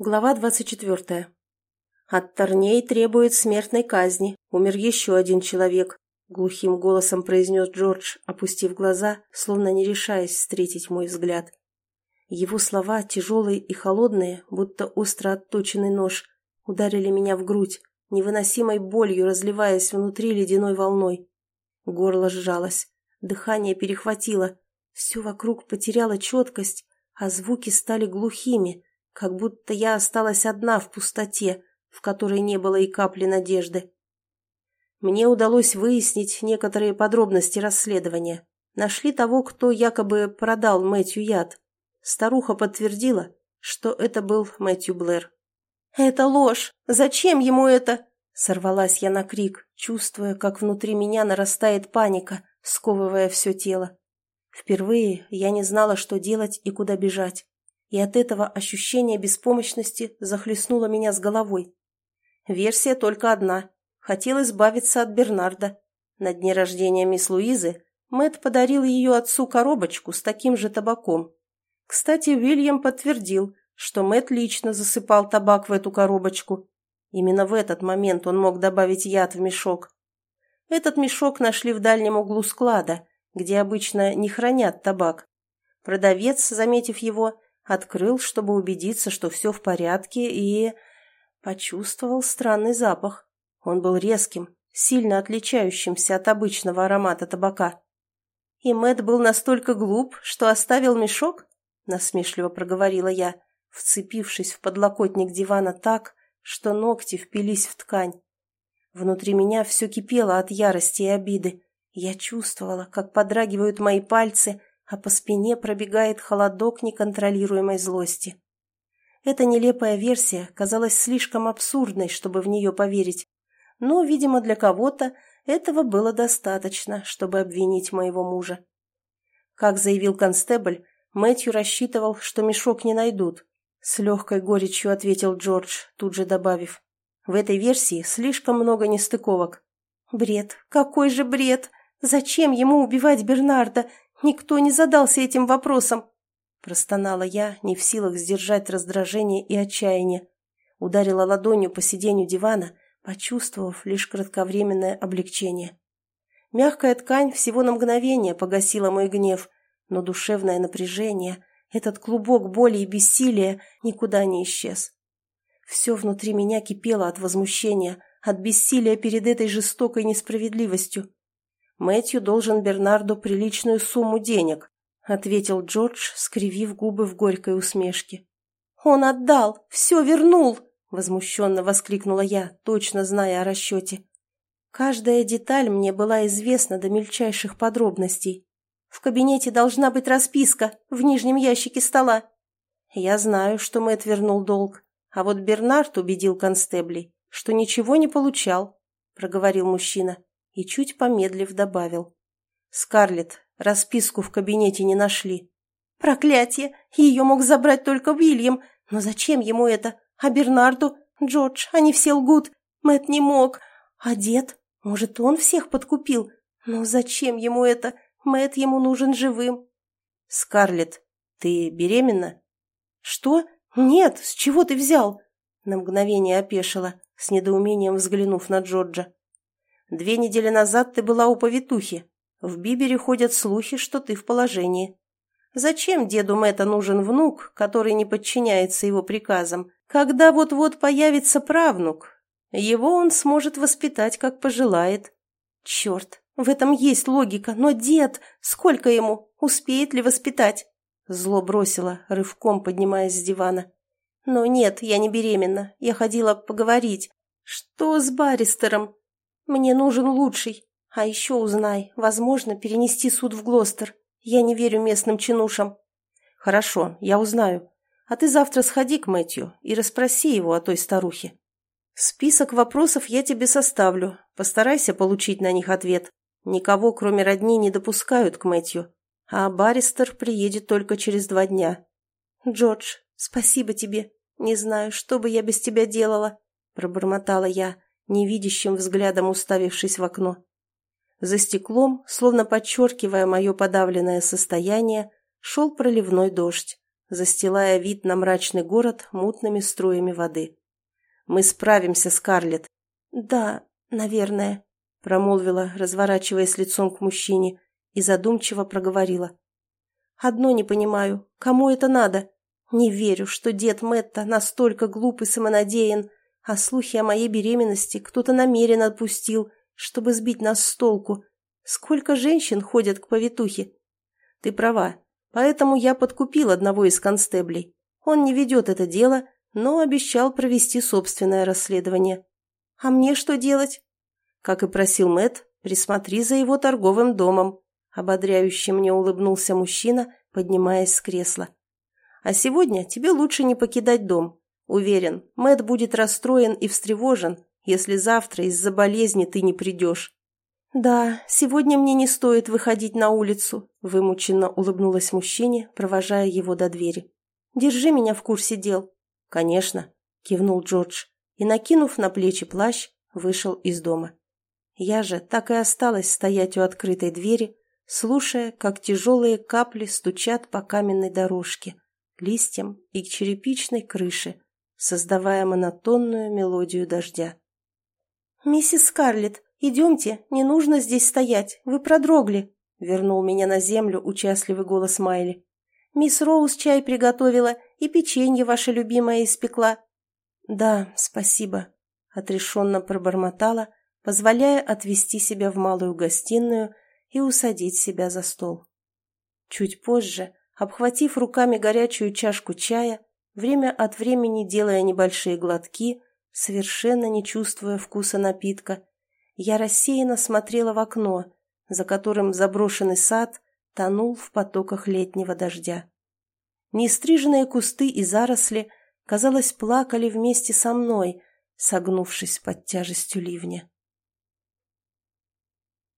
Глава двадцать четвертая. От Торней требует смертной казни. Умер еще один человек, глухим голосом произнес Джордж, опустив глаза, словно не решаясь встретить мой взгляд. Его слова, тяжелые и холодные, будто остро отточенный нож, ударили меня в грудь, невыносимой болью разливаясь внутри ледяной волной. Горло сжалось, дыхание перехватило, все вокруг потеряло четкость, а звуки стали глухими, как будто я осталась одна в пустоте, в которой не было и капли надежды. Мне удалось выяснить некоторые подробности расследования. Нашли того, кто якобы продал Мэтью яд. Старуха подтвердила, что это был Мэтью Блэр. «Это ложь! Зачем ему это?» Сорвалась я на крик, чувствуя, как внутри меня нарастает паника, сковывая все тело. Впервые я не знала, что делать и куда бежать и от этого ощущение беспомощности захлестнуло меня с головой. Версия только одна. Хотел избавиться от Бернарда. На дне рождения мисс Луизы Мэтт подарил ее отцу коробочку с таким же табаком. Кстати, Уильям подтвердил, что Мэтт лично засыпал табак в эту коробочку. Именно в этот момент он мог добавить яд в мешок. Этот мешок нашли в дальнем углу склада, где обычно не хранят табак. Продавец, заметив его, открыл, чтобы убедиться, что все в порядке, и... почувствовал странный запах. Он был резким, сильно отличающимся от обычного аромата табака. «И Мэтт был настолько глуп, что оставил мешок?» — насмешливо проговорила я, вцепившись в подлокотник дивана так, что ногти впились в ткань. Внутри меня все кипело от ярости и обиды. Я чувствовала, как подрагивают мои пальцы, а по спине пробегает холодок неконтролируемой злости. Эта нелепая версия казалась слишком абсурдной, чтобы в нее поверить, но, видимо, для кого-то этого было достаточно, чтобы обвинить моего мужа. Как заявил констебль, Мэтью рассчитывал, что мешок не найдут. С легкой горечью ответил Джордж, тут же добавив. В этой версии слишком много нестыковок. Бред, какой же бред! Зачем ему убивать Бернарда, Никто не задался этим вопросом. Простонала я, не в силах сдержать раздражение и отчаяние. Ударила ладонью по сиденью дивана, почувствовав лишь кратковременное облегчение. Мягкая ткань всего на мгновение погасила мой гнев, но душевное напряжение, этот клубок боли и бессилия никуда не исчез. Все внутри меня кипело от возмущения, от бессилия перед этой жестокой несправедливостью. Мэтью должен Бернарду приличную сумму денег», — ответил Джордж, скривив губы в горькой усмешке. «Он отдал! Все вернул!» — возмущенно воскликнула я, точно зная о расчете. Каждая деталь мне была известна до мельчайших подробностей. В кабинете должна быть расписка в нижнем ящике стола. Я знаю, что Мэтт вернул долг, а вот Бернард убедил констеблей, что ничего не получал, — проговорил мужчина и, чуть помедлив, добавил. «Скарлетт, расписку в кабинете не нашли». «Проклятие! Ее мог забрать только Уильям. Но зачем ему это? А Бернарду? Джордж, они все лгут. Мэтт не мог. А дед? Может, он всех подкупил? Но зачем ему это? Мэтт ему нужен живым». «Скарлетт, ты беременна?» «Что? Нет, с чего ты взял?» На мгновение опешила, с недоумением взглянув на Джорджа. Две недели назад ты была у повитухи. В Бибере ходят слухи, что ты в положении. Зачем деду Мэтта нужен внук, который не подчиняется его приказам, когда вот-вот появится правнук? Его он сможет воспитать, как пожелает. Черт, в этом есть логика, но дед, сколько ему, успеет ли воспитать? Зло бросила, рывком поднимаясь с дивана. Но нет, я не беременна, я ходила поговорить. Что с баристером? Мне нужен лучший. А еще узнай, возможно, перенести суд в Глостер. Я не верю местным чинушам. Хорошо, я узнаю. А ты завтра сходи к Мэтью и расспроси его о той старухе. Список вопросов я тебе составлю. Постарайся получить на них ответ. Никого, кроме родни, не допускают к Мэтью. А Баристер приедет только через два дня. Джордж, спасибо тебе. Не знаю, что бы я без тебя делала, пробормотала я, невидящим взглядом уставившись в окно. За стеклом, словно подчеркивая мое подавленное состояние, шел проливной дождь, застилая вид на мрачный город мутными струями воды. «Мы справимся, Скарлетт!» «Да, наверное», — промолвила, разворачиваясь лицом к мужчине, и задумчиво проговорила. «Одно не понимаю, кому это надо? Не верю, что дед Мэтта настолько глуп и самонадеян, а слухи о моей беременности кто-то намеренно отпустил, чтобы сбить нас с толку. Сколько женщин ходят к повитухе? Ты права, поэтому я подкупил одного из констеблей. Он не ведет это дело, но обещал провести собственное расследование. А мне что делать? Как и просил Мэт, присмотри за его торговым домом. Ободряюще мне улыбнулся мужчина, поднимаясь с кресла. А сегодня тебе лучше не покидать дом. Уверен, Мэт будет расстроен и встревожен, если завтра из-за болезни ты не придешь. «Да, сегодня мне не стоит выходить на улицу», — вымученно улыбнулась мужчине, провожая его до двери. «Держи меня в курсе дел». «Конечно», — кивнул Джордж и, накинув на плечи плащ, вышел из дома. Я же так и осталась стоять у открытой двери, слушая, как тяжелые капли стучат по каменной дорожке, листьям и черепичной крыше, создавая монотонную мелодию дождя. «Миссис Скарлетт, идемте, не нужно здесь стоять, вы продрогли», — вернул меня на землю участливый голос Майли. «Мисс Роуз чай приготовила и печенье ваше любимое испекла». «Да, спасибо», — отрешенно пробормотала, позволяя отвести себя в малую гостиную и усадить себя за стол. Чуть позже, обхватив руками горячую чашку чая, время от времени делая небольшие глотки, совершенно не чувствуя вкуса напитка, я рассеянно смотрела в окно, за которым заброшенный сад тонул в потоках летнего дождя. Нестриженные кусты и заросли, казалось, плакали вместе со мной, согнувшись под тяжестью ливня.